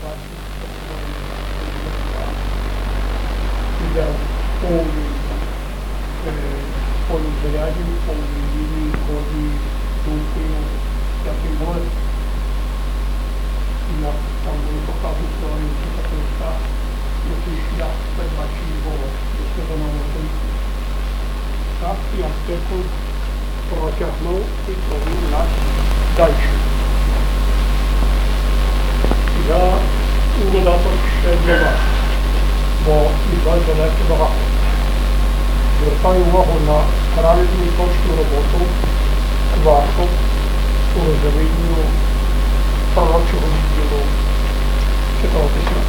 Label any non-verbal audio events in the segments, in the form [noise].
праці іде в повній е, повній заряді, в повній лінії, ході, думкою, як і може. І як там були показані теорії Ісуса Христа, який шлях передбачив його до святоного Христа. Так і артикул протягнув і провів нас далі. Я додаток ще для вас, бо від вас залежить багато. Звертаю увагу на правильну і точну роботу вашу у розумінню пророчого відділу Святого Письма.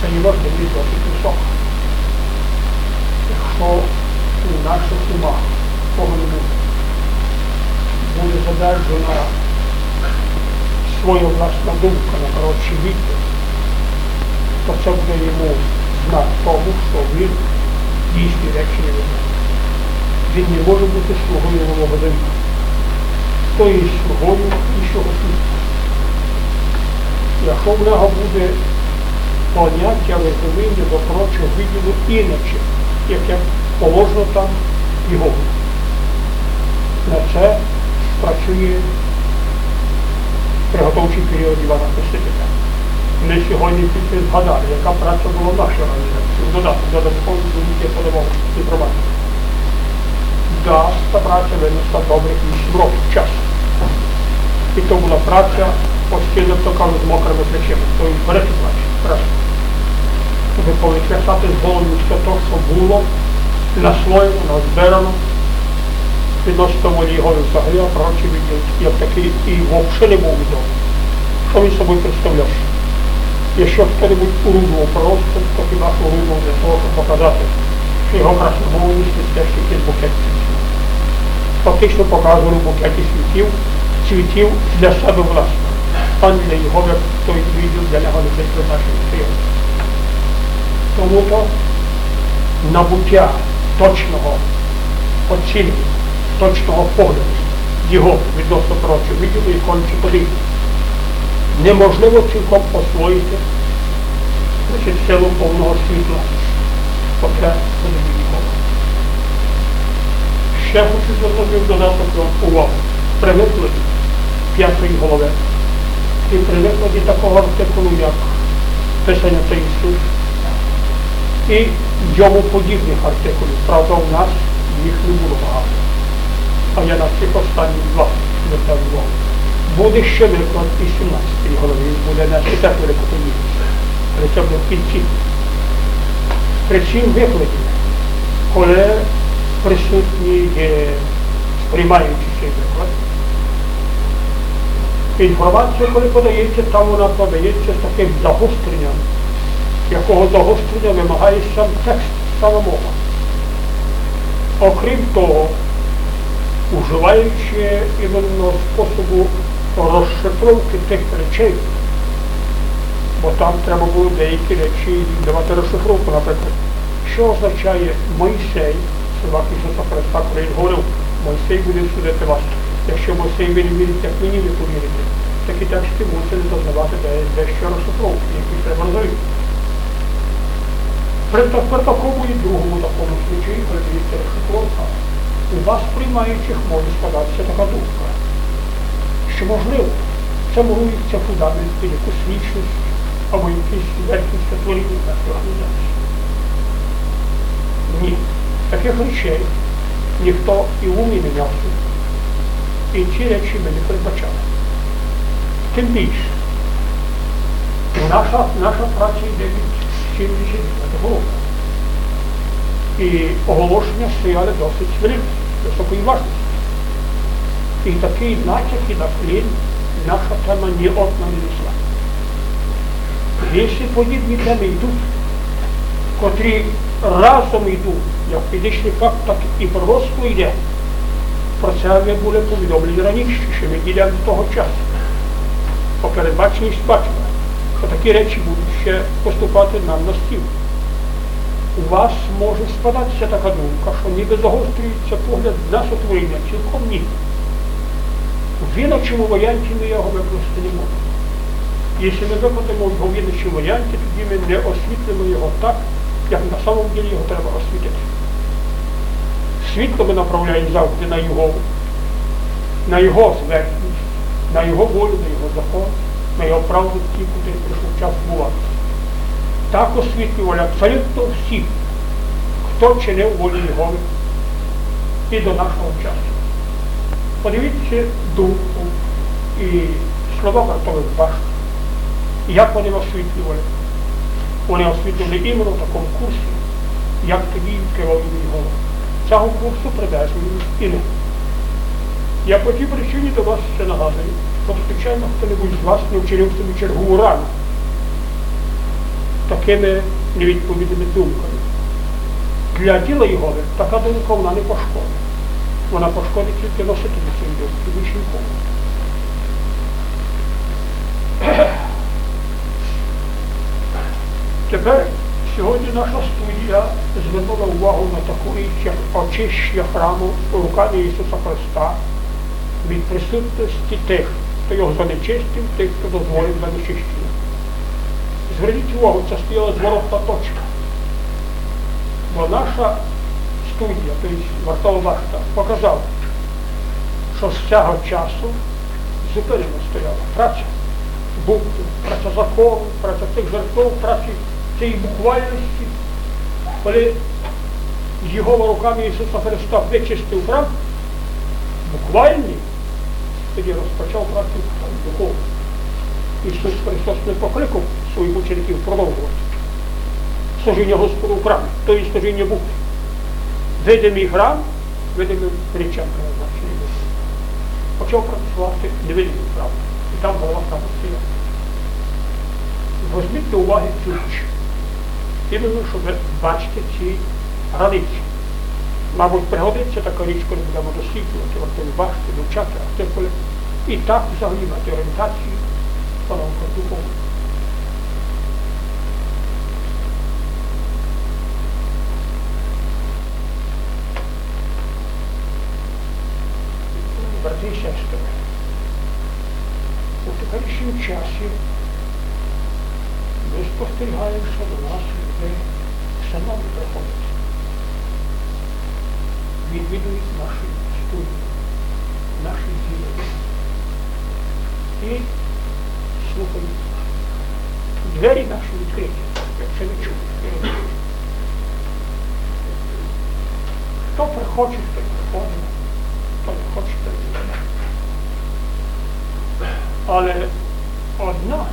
Це є важливий досить висока. Якщо у наших умах погляду буде задержана своя власна думка на коротші віки, то це буде йому знак тому, що він дійсні речі не веде. Він не може бути слугою дня. То є слугою іншого світу. Якщо в нього буде поняття розуміння до прочого відділу іначе, яке положено там його. На це працює приготовчий період Івана Хрестителя. Ми сьогодні тільки згадали, яка праця була організації. Додати, додаткові думки подавав інформацію. Да, та праця винесла добрих 8 років часу. І то була праця, постійно то кажуть, з мокрими плечима, то і велика праця. праця. Щоб повичесати з голови все те, що було, наслоєно, назбирано, волі його взагалі, а відділ, як такий і взагалі не був відомий. Що він собою представляв? Якщо хто-небудь урудував просто, то хіба урудував для того, щоб показати, що його красномовність це теж якийсь букет цвітів. Фактично показували букети світів, цвітів для себе власне, а не для його, як той відділ для нього не призначений стояв. Тому то набуття точного оцінки, точного погляду його відносно прочого відділу і конче подібне. Неможливо цілком освоїти значить, силу повного світла, подібні ніколи. Ще хочу звернути до увагу. При викладі п'ятої голови і при викладі такого артикулу, як писання та Ісус, і йому подібних артикулів. Правда, у нас їх не було багато. А я на цих останніх два звертав увагу. Буде ще виклад і 17 голові, буде велику подібність. Але це буде в кінці. При цім викладі, коли присутній є сприймаючи цей виклад, інформація, коли подається, там вона подається з таким загостренням, якого загострення вимагає сам текст, сама мова. Окрім того, уживаючи іменно способу розшифровки тих речей, бо там треба було деякі речі давати розшифровку, наприклад, що означає Мойсей, слова Ісуса Христа, коли він говорив, Мойсей буде судити вас. Якщо Мойсей не вірите, як мені не повірите, такі тексти мусили зазнавати дещо розшифровки, які треба розуміти. При, такому і другому такому случаї, дивіться розшифровка, у вас приймаючих може складатися така думка, що можливо, це мурується фундамент якусь вічність або якісь верхність творіння нашої організації. Ні. Таких речей ніхто і умі не мав. І ці речі ми не передбачали. Тим більше, наша, наша праця йде від 79 року. І оголошення стояли досить великі, такий натяк і наклін наша тема ні одна не несла. Якщо подібні теми йдуть, котрі разом йдуть, як фізичний факт, так і пророцтво йде. Про це ви були повідомлені раніше, що ми діляємо до того часу. По передбаченні бачимо, що такі речі будуть ще поступати нам на стіл. У вас може складатися така думка, що ніби загострюється погляд на сотворення, цілком ні. В інакшому варіанті ми його використати не можемо. Якщо ми викладемо в говірничому варіанті, тоді ми не освітлимо його так, як на самом деле його треба освітити. Світло ми направляємо завжди на його, на його зверхність, на його волю, на його закон, на його правду, ті, куди прийшов час бувати. Так освітлювали абсолютно всі, хто чинив волю Його і до нашого часу. Подивіться думку і слова вартових башт, як вони освітлювали. Вони освітлювали іменно в такому курсі, як тоді відкривав його. Цього курсу привезли і не. Я по тій причині до вас ще нагадую, що звичайно хто-небудь з вас не вчинив собі чергову рану такими невідповідними думками. Для діла його така думка вона не пошкодить. Вона пошкодить тільки носителю цієї думки, більше нікому. Тепер сьогодні наша студія звернула увагу на таку річ, як очищення храму руками Ісуса Христа від присутності тих, хто його занечистив, тих, хто дозволив занечищення. Зверніть увагу, це стояла зворотна точка. Бо наша студія, тобто вартова башта, показала, що з цього часу зупинено стояла праця букви, праця закону, праця цих жертв, праця цієї буквальності, коли його руками Ісуса Христа вичистив храм, буквальний, тоді розпочав працю духовну. Ісус Христос не покликав своїх учеників продовжувати. Служіння Господу в храмі, то і служіння Богу. Видимий храм, видимим речам призначений. Почав працювати невидимий храм. І там голова храму стояла. Возьміть до уваги цю річ. Іменно, щоб ви бачите ці границі. Мабуть, пригодиться така річ, коли будемо досліджувати, вартові бачити, вивчати артикули. І так взагалі мати орієнтацію паланка духовна. Сестри, у теперішньому часі ми спостерігаємо, що до нас люди шановні приходять. Відвідують наші студії, наші діли. І слухають. Двері наші відкриті, як це не чують. Хто прихоче, той приходить, хто не хоче, той не. Але одна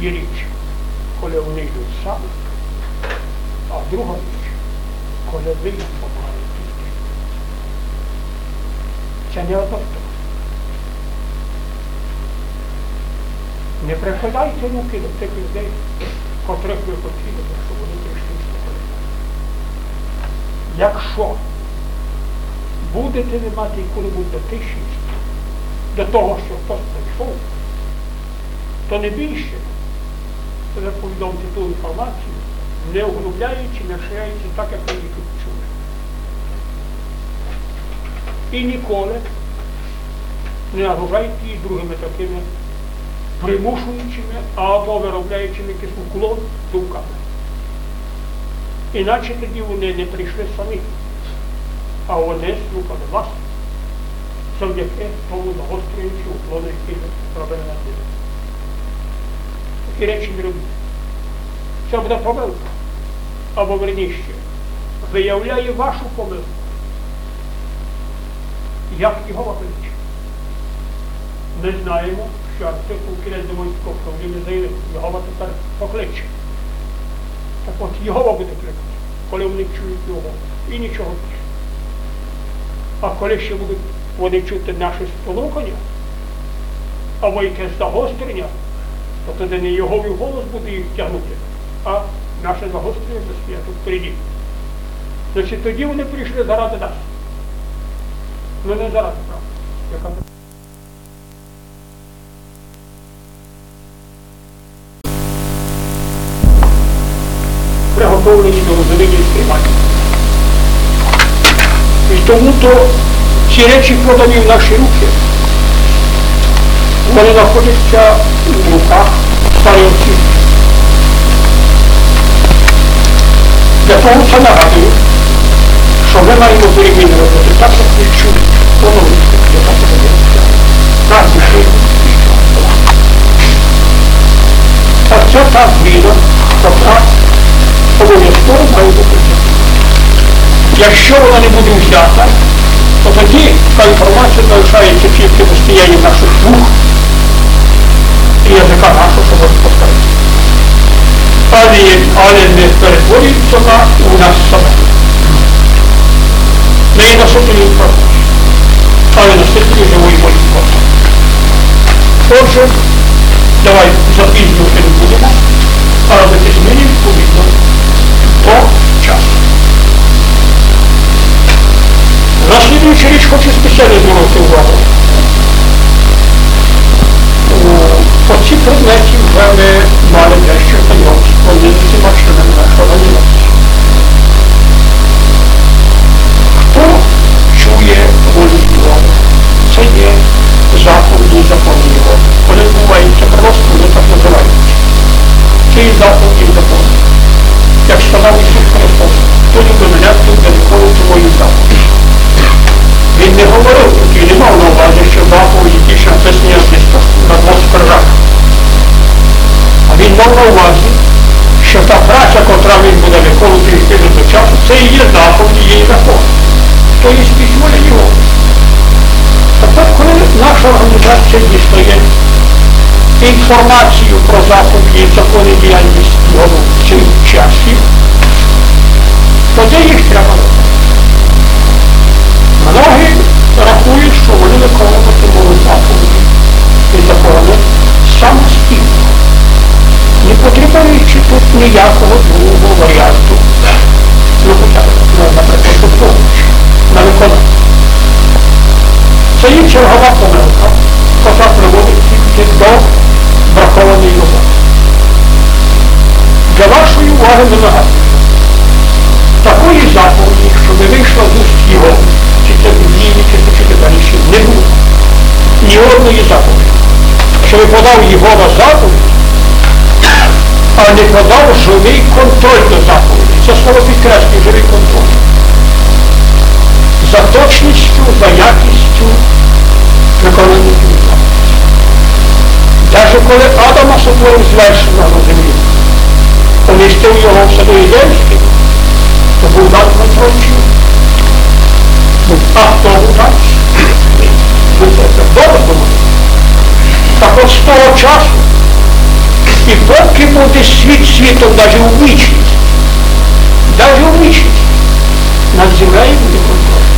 є річ, коли вони йдуть самі, а друга річ, коли ви їх помагаєте. Це не одно. Не прикладайте руки до тих людей, котрих ви хотіли, щоб вони прийшли слухати. Якщо будете ви мати яку-небудь дотичність до того, що хтось прийшов, то не більше повідомте ту інформацію, не углубляючи, не ширяючи так, як ви її чули. І ніколи не нагружайте її другими такими примушуючими або виробляючими якийсь уклон думками. Іначе тоді вони не прийшли самі, а вони слухали вас завдяки тому загострюючи уклони, які робили на ділі. Такі речі не робіть. Це буде помилка. Або верніше, виявляє вашу помилку. Як його виключить. Ми знаємо, що артикул кінець Домонського правління заявив, Єгова тепер покличе. Так от Єгова буде кликати, коли вони чують його. І нічого більше. А коли ще будуть вони чути наші спонукання, або якесь загострення, то тоді не його голос буде їх тягнути, а наше загострення буде стояти впереді. Значить, тоді вони прийшли заради нас. Ну не заради правди. приготовлені до розуміння і сприймання. І тому то ці речі подані в наші руки. вони знаходяться в руках старівців. Для того це нагадую, що ми маємо переміни робити так, як ви чули, поновити, яка це подивиться. Так, Оце та зміна, яка обов'язково має бути. Якщо вона не буде взята, то тоді та інформація залишається тільки в стоянні наших вух і язика нашого, щоб повторити. Але, не перетворюється на у нас саме. Не є носителі інформації, але носителі живої молитви. Отже, давай запізнювати не будемо, а робити зміни відповідно до часу. Наслідуюча річ хочу спеціально звернути увагу. По ці предметі вже ми мали дещо знайомство, не з усіма членами нашого. Інформацію про заповіді, закони діяльність його в цій часі, тоді їх треба робити. Многі рахують, що вони виконуватимуть заповіді і закони самостійно, не потребуючи тут ніякого другого варіанту. Ну, хоча б, наприклад, допомогу на виконання. Це є чергова помилка, яка приводить уваги не нагадую. Такої заповіді, щоб вийшла з уст його, чи це Біблії, чи почути далі, не було. Ні одної заповіді. Що подав Єгова заповідь, а не подав живий контроль до заповіді. Це слово підкреслює живий контроль. За точністю, за якістю виконання заповіді. Навіть коли Адама сотворив звершено на землі, помістив його в саду Єдемський, то був дан контроль а хто так? Добре думаю. Так от з того часу, і поки буде світ світом навіть у вічність, навіть у вічність, над землею буде контроль.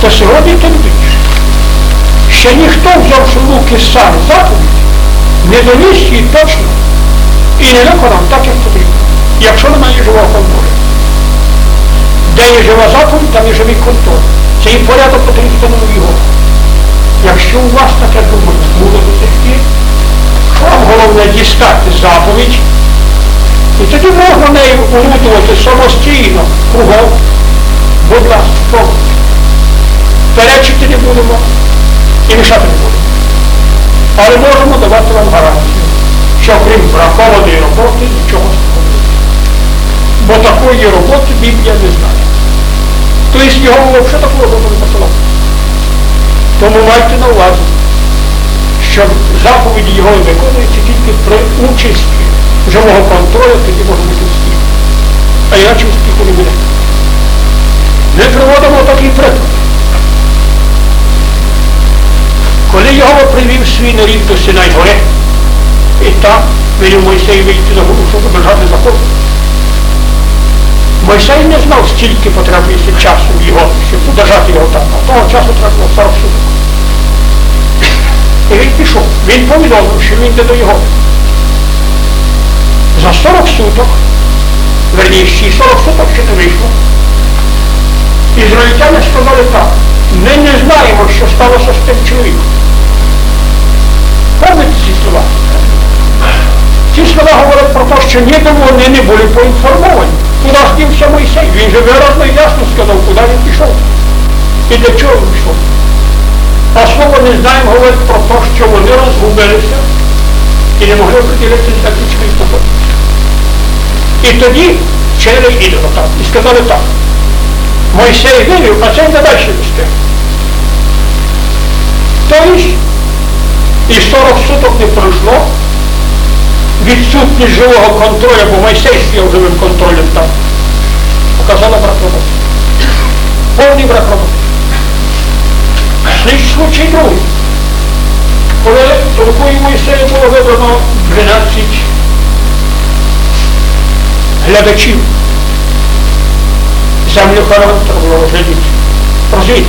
Та сьогодні тим більше. Ще ніхто взявши в руки сам заповідь, не її точно і не виконав так, як потрібно, якщо немає живого контролю. Де є жива заповідь, там є живий контроль. Цей порядок потрібен його. Якщо у вас таке думання буде до тих пір, вам головне дістати заповідь, і тоді можна нею орудувати самостійно, кругом. Будь ласка, пробуйте. Перечити не будемо і мішати не будемо. Але можемо давати вам гарантію, що крім бракованої роботи нічого не буде. Бо такої роботи Біблія не знає. Тобто його взагалі такого не посилав. Тому майте на увазі, що заповіді його виконуються тільки при участі живого контролю, тоді може бути успіх. А іначе успіху не буде. Ми приводимо такий приклад. Його привів свій нарід до Синай гори, і там велів Мойсей вийти на гору, щоб держати закон. Мойсей не знав, скільки потребується часу його, щоб удержати його там. А того часу треба було 40 суток. І він пішов. Він повідомив, що він йде до його. За 40 суток, верніше, 40 суток ще не вийшло. Ізраїльтяни сказали так, ми не знаємо, що сталося з тим чоловіком. Пам'ятаєте ці слова? Ці слова говорять про те, що ніби вони не були поінформовані. Куди ж дівся Мойсей? Він же виразно і ясно сказав, куди він пішов. І для чого він пішов. А слово не знаємо говорить про те, що вони розгубилися і не могли приділитися за ключові походи. І тоді вчили ідола так. І сказали так. Мойсей вивів, а це не далі вести. Тобто і 40 суток не пройшло, відсутність живого контролю, бо Мойсей стояв живим контролем там, показала брак роботи. Повний брак роботи. Слід случай другий. Коли рукою Мойсея було вибрано 12 глядачів, землю Харон треба було розглядіти, розвідати,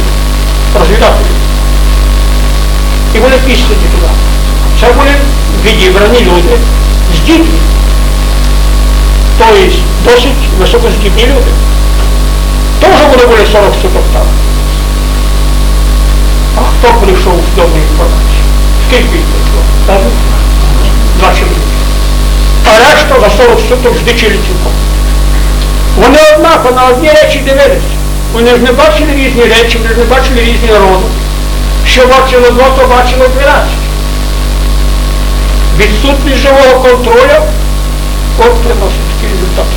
розвідати. І були післані туди. Це були відібрані люди з дітьми. Тобто досить високоздібні люди. Теж вони були 40 суток там. А хто прийшов з доброї інформації? Скільки їх прийшло? Два чоловіки. А решта за 40 суток здичили цілком. Вони однаково на одні речі дивилися. Вони ж не бачили різні речі, вони ж не бачили різні народи. Що бачило два, то бачило 12. Відсутність живого контролю от приносить такі результати.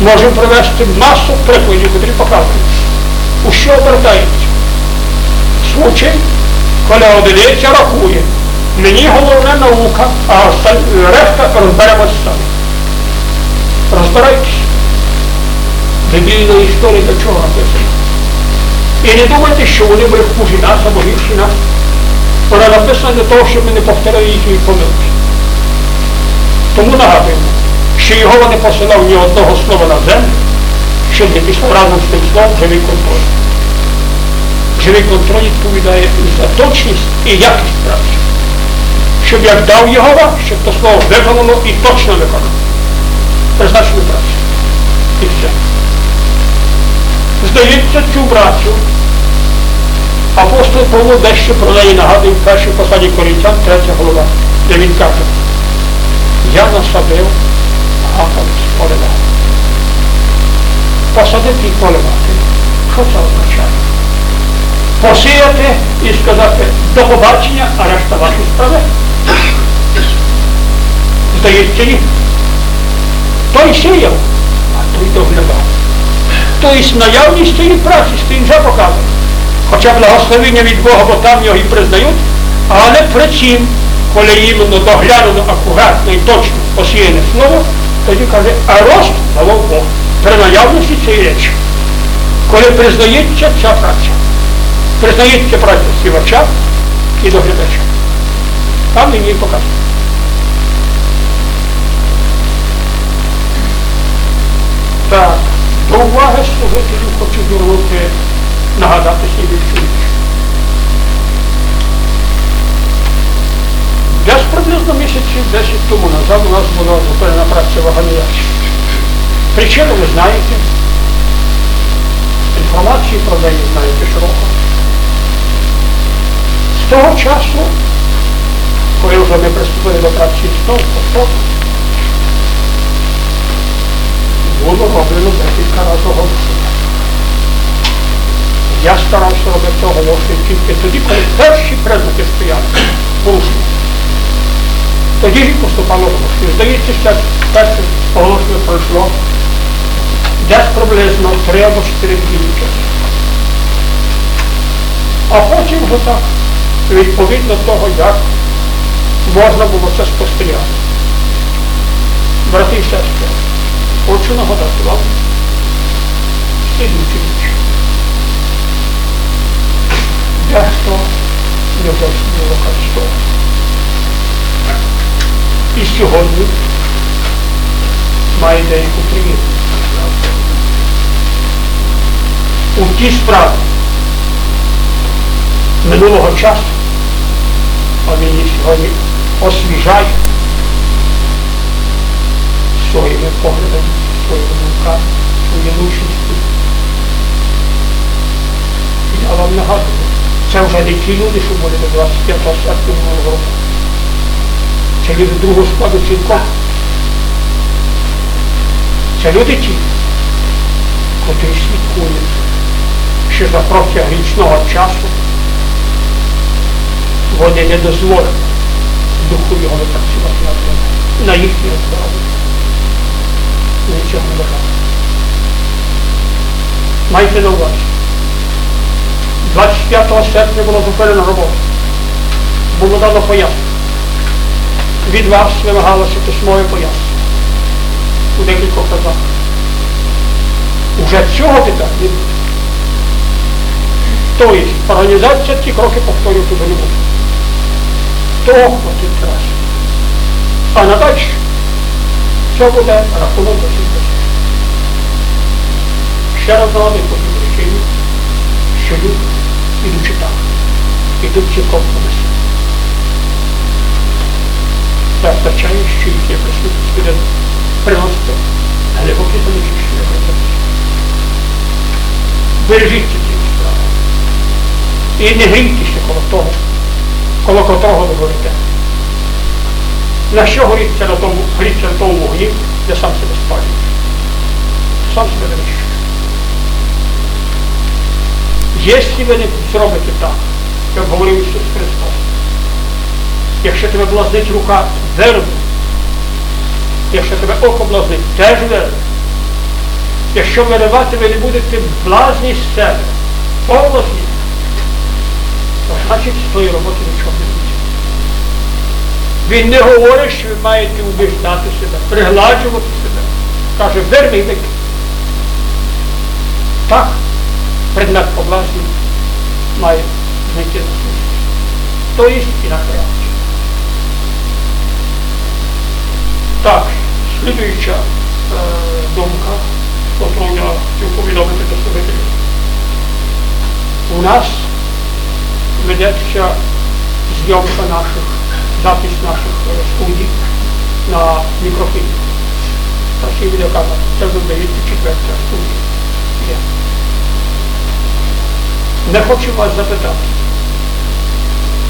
Можемо привести масу прикладів, які показують, у що обертається. Случай, коли одиниця рахує. Мені головне наука, а решта розберемося самі. Розбирайтесь. Біблійна історія до чого написана. І не думайте, що вони були хужі нас або гірші нас. Вона написана для того, щоб ми не повторили їхні помилки. Тому нагадуємо, що його не посилав ні одного слова на землю, щоб не пішов разом з тим словом живий контроль. Живий контроль відповідає і за точність і якість праці. Щоб як дав його, щоб то слово виконало і точно виконало. Призначену працю. І все. Здається, цю працю апостол Павло дещо про неї нагадує в першій посаді Корінтян, третя голова, де він каже, я насадив, а там поливав. Посадити і поливати. Що це означає? Посіяти і сказати до побачення, а решта ваші справи. Здається, ні. Той сіяв, а той доглядав. Тобто наявність цієї праці стоїть вже показує. Хоча благословення від Бога, бо там його і признають, але при цім, коли іменно доглянено акуратно і точно посіяне слово, тоді каже, а рост давав Бог при наявності цієї речі. Коли признається ця праця, признається праця сівача і доглядача. Там її показує. Так, до уваги служителів хочу звернути, нагадати слідчу річ. Десь приблизно місяців 10 тому назад у нас була зупинена праця ваганияч. Причину ви знаєте. Інформації про неї знаєте широко. З того часу, коли вже ми приступили до праці знову, то було роблено декілька разів. Я старався робити оголошення тільки тоді, коли перші признаки стояли порушення. Тоді поступало оголошення. Здається, що перше оголошення пройшло десь приблизно три або чотири дні часу. А потім так, відповідно того, як можна було це спостерігати. Брати і сестри, слідуючу річ. Дехто не зовсім не. І сьогодні має деяку приємність. У ті справи минулого часу, а її сьогодні освіжає своїми поглядами, своїми думками, своєю лучністю. Я вам нагадую, це вже не ті люди, що були до 25 серпня минулого року. Це люди другого складу цілком. Це люди ті, котрі слідкують, що за протягом річного часу Вони не дозволять духу його працювати ними, на їхнє здоров'я. Нічого не бажаю. Майте на увазі. 25 серпня було зупинено роботу. Було дано пояснення. Від вас вимагалося письмове пояснення. У декількох разах. Уже цього тепер не буде. Тобто організація ці кроки повторювати не буде. Того хватить раз. А надалі це буде рахунок до сім'ї. Ще раз нагадую по тій причині, що люди, ідучи так, ідуть ці компроміси. Це означає, що їхня присутність буде приносити глибокі занечищення процесу. Бережіться цієї справи. І не грійтеся коло того, коло котрого ви горите. На що горіться на тому, горіться на тому вогні, де сам себе спалюєш. Сам себе винищуєш. Якщо ви не зробите так, як говорив Ісус Христос, якщо тебе блазнить рука, верни. Якщо тебе око блазнить, теж верни. Якщо виривати ви не будете блазні з себе, облазні, то значить з тої роботи нічого не. Він не говорить, що ви маєте убіждати себе, пригладжувати себе. Каже, верний вик. Так, предмет поблазні має знайти на світ. То є інакше реакція. Так, слідуюча е, думка, яку я хотів повідомити до слухателів. У нас ведеться зйомка наших, запис наших е, студій на мікрофон. Працює відеокамера. Це вже здається четверта студія. Є. Не хочу вас запитати.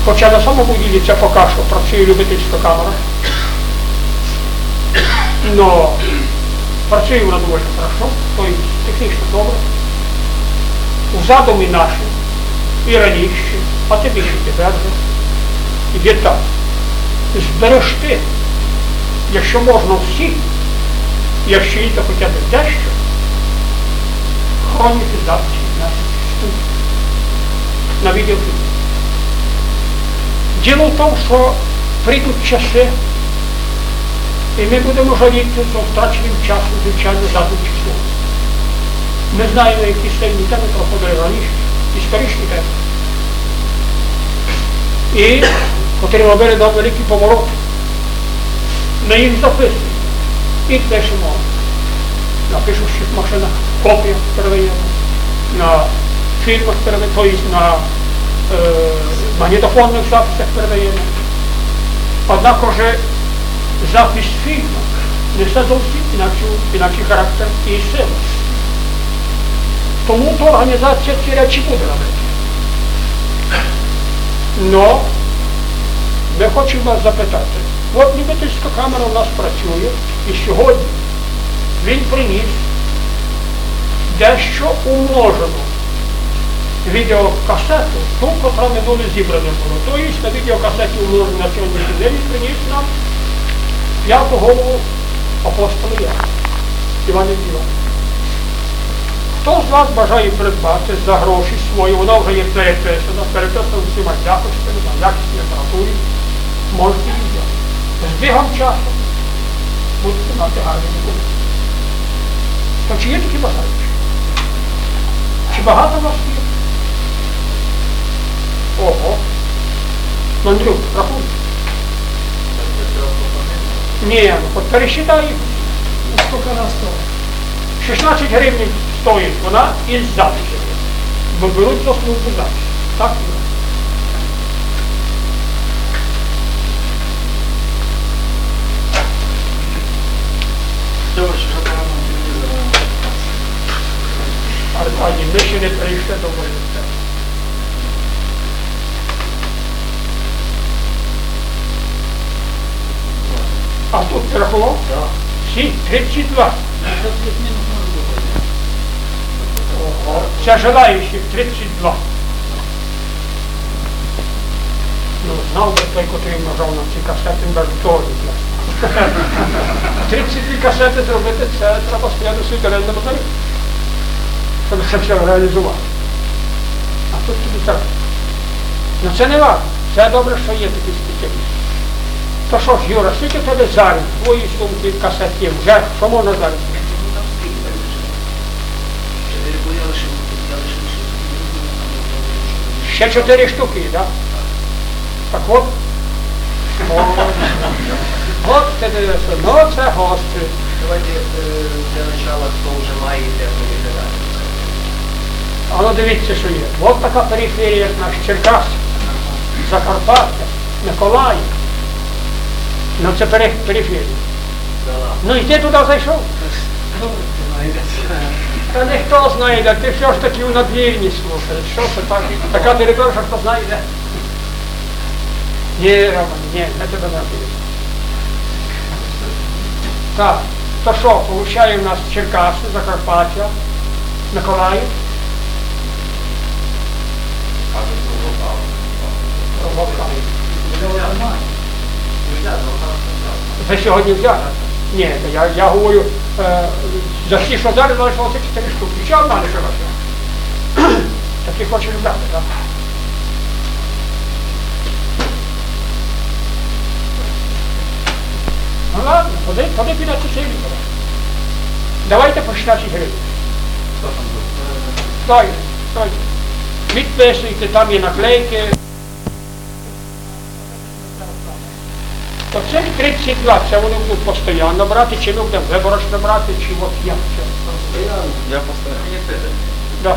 Хоча на самому ділі це поки що працює любительська камера. Но працює вона доволі хорошо, то є технічно добре. У задумі наші і раніше, а тим більше тепер є так. Зберегти, якщо можна всі, якщо є то хоча б дещо, хроніки записів наших студій на відеофільм. Діло в тому, що прийдуть часи, і ми будемо жаліти за втраченим часом, звичайно, задним числом. Ми знаємо, які сильні теми проходили раніше, історичні теми. І potrebbero avere da parecchi pomodori negli interfessi i pesci morti на пишущих машина копија, преведено, на фильмах преведено, то есть на э, магнитофонных записях преведено. Однако па же запис фильма не задолжи иначе, иначе характер и ценность. Тому то организация терячи будравит. Но ми хочемо вас запитати, от любительська камера у нас працює, і сьогодні він приніс дещо умножену відеокасету, ту, котра минуле зібране було. Тобто на відеокасеті умножена на сьогоднішній день він приніс нам п'яту голову апостола Яна, Івана Івана. Хто з вас бажає придбати за гроші свої, вона вже є переписана, переписана всіма якостями, на якісній апаратурі, можете взяти. З бігом часу будете мати гарні ніколи. То чи є такі бажаючі? Чи багато вас є? Ого. Ну, Андрюк, рахуй. Ні, ну от пересчитай їх. Сколько раз стоит? 16 гривень стоїть вона із записів. Бо беруть за службу запис. Так? Добре, що програма телевізора. Аркадій, ми ще не прийшли до вулиці. А тут ти рахував? Так. Всі 32. Це плюс-мінус може бути. Це желаючих 32. Ну, Знав би той, котрий нажав на ці касети, він навіть того не знає. 32 касети зробити, це треба стояти в сутеренному зарі, щоб це все реалізувати. А тут тобі так. Ну це не важко. Це добре, що є такі спеціалісти. То що ж, Юра, скільки тебе зараз? Твої сумки касет є вже, що можна зараз? Ще. Чотири штуки, так? Так от. От це. Ну це гості. Давайте е, для начала, хто вже має де виглядати. А ну дивіться, що є. От така периферія, як наш Черкас, Закарпаття, Миколаїв. Ну це периферія. Ну і ти туди зайшов? Та ніхто знайде, ти все ж таки у надвірні слухаєш. Що це так? Така територія, що хто знайде? Ні, Роман, ні, не тебе буде. Так, то що, получає в нас Черкаси, Закарпаття, Миколаїв, Ви сьогодні взяли? Ні, я, я говорю, е, за всі, що зараз залишилося 4 штуки. Ще одна лишилася. [clears throat] Так ти хочеш брати, так? Ну ладно, ходи піде цей літер. Давайте по 16 гривень. Стой, стой. Підписуйте, там є наклейки. То це 32, це вони будуть постійно брати, чи ми будемо виборочно брати, чи от як це. Я поставив. Да.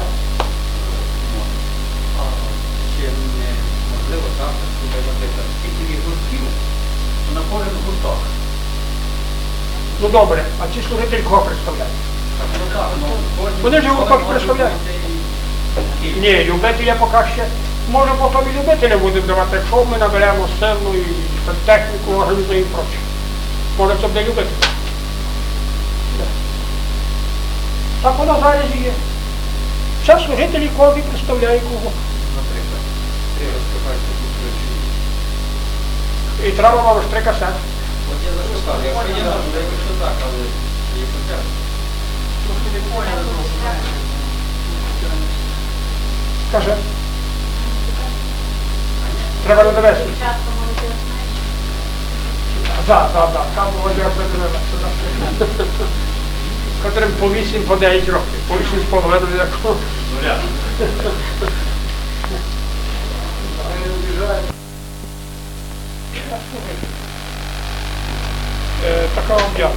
Чи не можливо так, скільки є гуртів, на кожен гурток. Ну добре, а ці служителі кого представляють? Ну ну, Вони ж може представляють. Ні, любителя поки ще. Може потім і любителя будемо давати, якщо ми наберемо сцену і техніку організуємо і проче. Може це буде любитель. Так воно зараз і є. Це служителі кого представляє кого. Наприклад, ти розкриваєш таку ключі. І треба вам три касети. От я за що сказав, якщо є так, але є хоча. Каже. Треба не довести. Так, так, так. Там молодіж не Котрим по 8 по 9 років, по 8 з половиною як. Е, Така об'ява.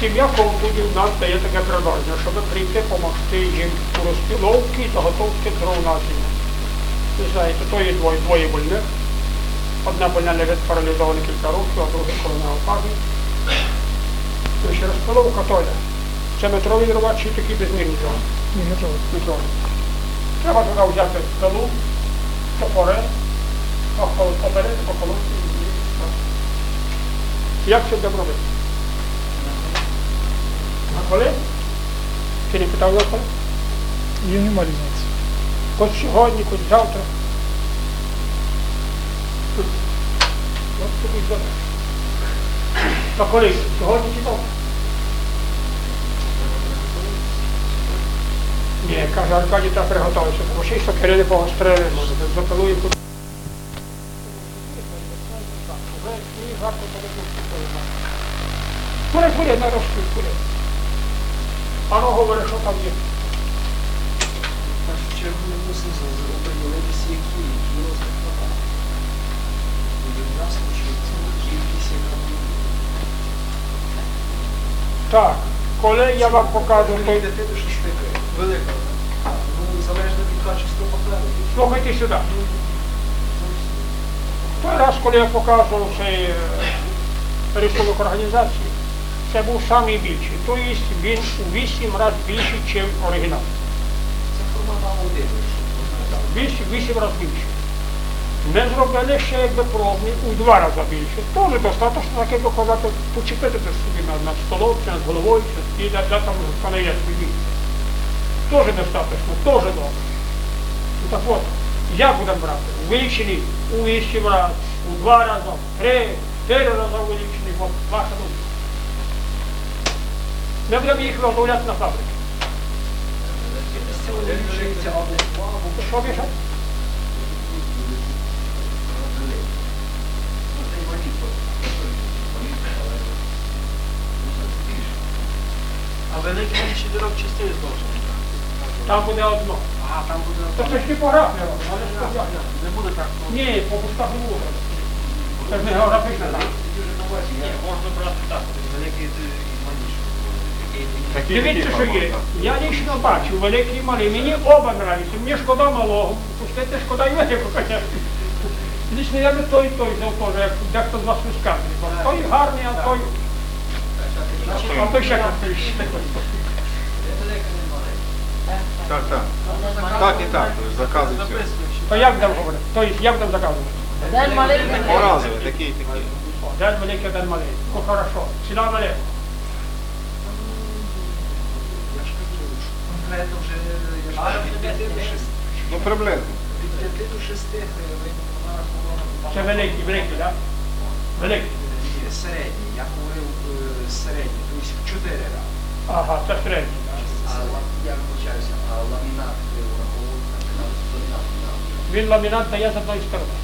Сім'я Ковтунів нам дає таке предложення, щоб прийти допомогти їм у розпіловці та готовці дров на Знаєте, то є двоє, двоє больних. Одна больна лежить паралізована кілька років, а друга коронава фазі. Ну, ще розпиловка толя. Це метрові дрова чи такі безмірні дрова? Метрові. Треба туди взяти пилу, топори, поперед, поколоти. Як це будемо робити? На коли? Ти не питав на коли? Її нема різниці. Хоч сьогодні, хоч завтра. От тобі добре. На коли? Сьогодні чи завтра? Ні, каже, Аркадій треба приготуватися, тому що не погострили, може, запилує тут. Кури, кури, на росту, кури. А ну говори, що там є. Чергу ми мусимо оприділитися, які, які права. Буде в нас чи це кількість, яка буде. Так, коли я вам покажу Від той... 5 до 6. Велика. Ну, залежно від качества паперу. Слухайте сюди. Той раз, коли я покажу цей е, рисунок організації, це був самий більший. Тобто він у 8 разів більший, ніж оригінал. Це формат А1, якщо можна так. Вісім, разів більше. Ми зробили ще якби пробний у два рази більше. Теж достатньо, так як казати, почепити собі над, над столом, чи над головою, чи і де, де там панеє собі. Теж достатньо, теж добре. Ну, так от, Як будемо брати? Увеличений у вісім разів, у два рази, в три, чотири рази увеличений, от ваша думка. Ми будемо їх виготовляти на фабриці. Це увеличується або в два, або в Що більше? А великий він чотирьох частин должен. Там буде одно. А, там буде Це ж типографія робить, але ж типографія. Не буде так. ну, Ні, по пустах не буде. Це Дивіться, що є. Я лично бачу, великий і малий. Мені оба нравляться. Мені шкода малого. Пустити шкода і великого, звісно. Лично я би той і той взяв теж, як дехто з вас вискакує. Той гарний, а той... А той ще красивіший. Так, так. Так і так, заказуй все. Записуючи. То як будемо говорити? Тобто як будемо заказувати? День маленький. І такі. О, День великий, день малий. Ну хорошо. Ціна велика. Конкретно вже я ж кажу, від 5 до 6. Ну приблизно. Від 5 до 6 гривень вона рахувала. Це великий, великий, так? Великий. Ні, середній. Я говорив е, середній, тобто в 4 рази. Ага, це середній. А я вибачаюся, а ламінат ви враховуєте на ламінат? Він ламінат дає з одної сторони.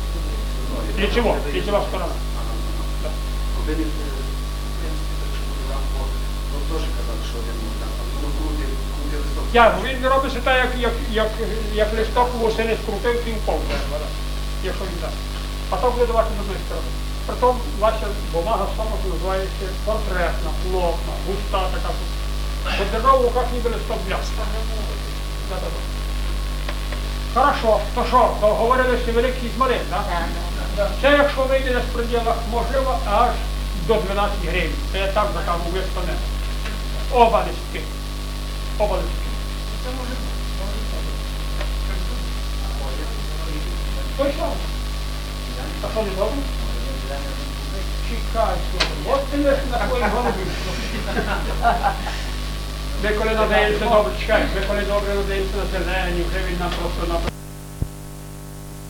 Лічиво, лічива сторона так що буде враховувати. Ну, теж казали, що може там, ну, крути, крути листок. Як? Він робиться так, як, як, як, як листок восени скрутив, тим повзе, якщо він так. А то буде давати з одної сторони. Притом ваша бумага сама називається портретна, плотна, густа така. Держав в руках ніби листок бляска. Хорошо, то що, договорилися великий з малим, так? Це якщо вийде на пределах, можливо, аж до 12 гривень. Це я так заказував виставне. Оба листки. Оба листки. Той сам. А що не добре? Чекай, слухай. От ти лиш на твоїй голові. Ви коли надаєте добре, чекай, ви коли добре надаєте на зелені, вже він нам просто на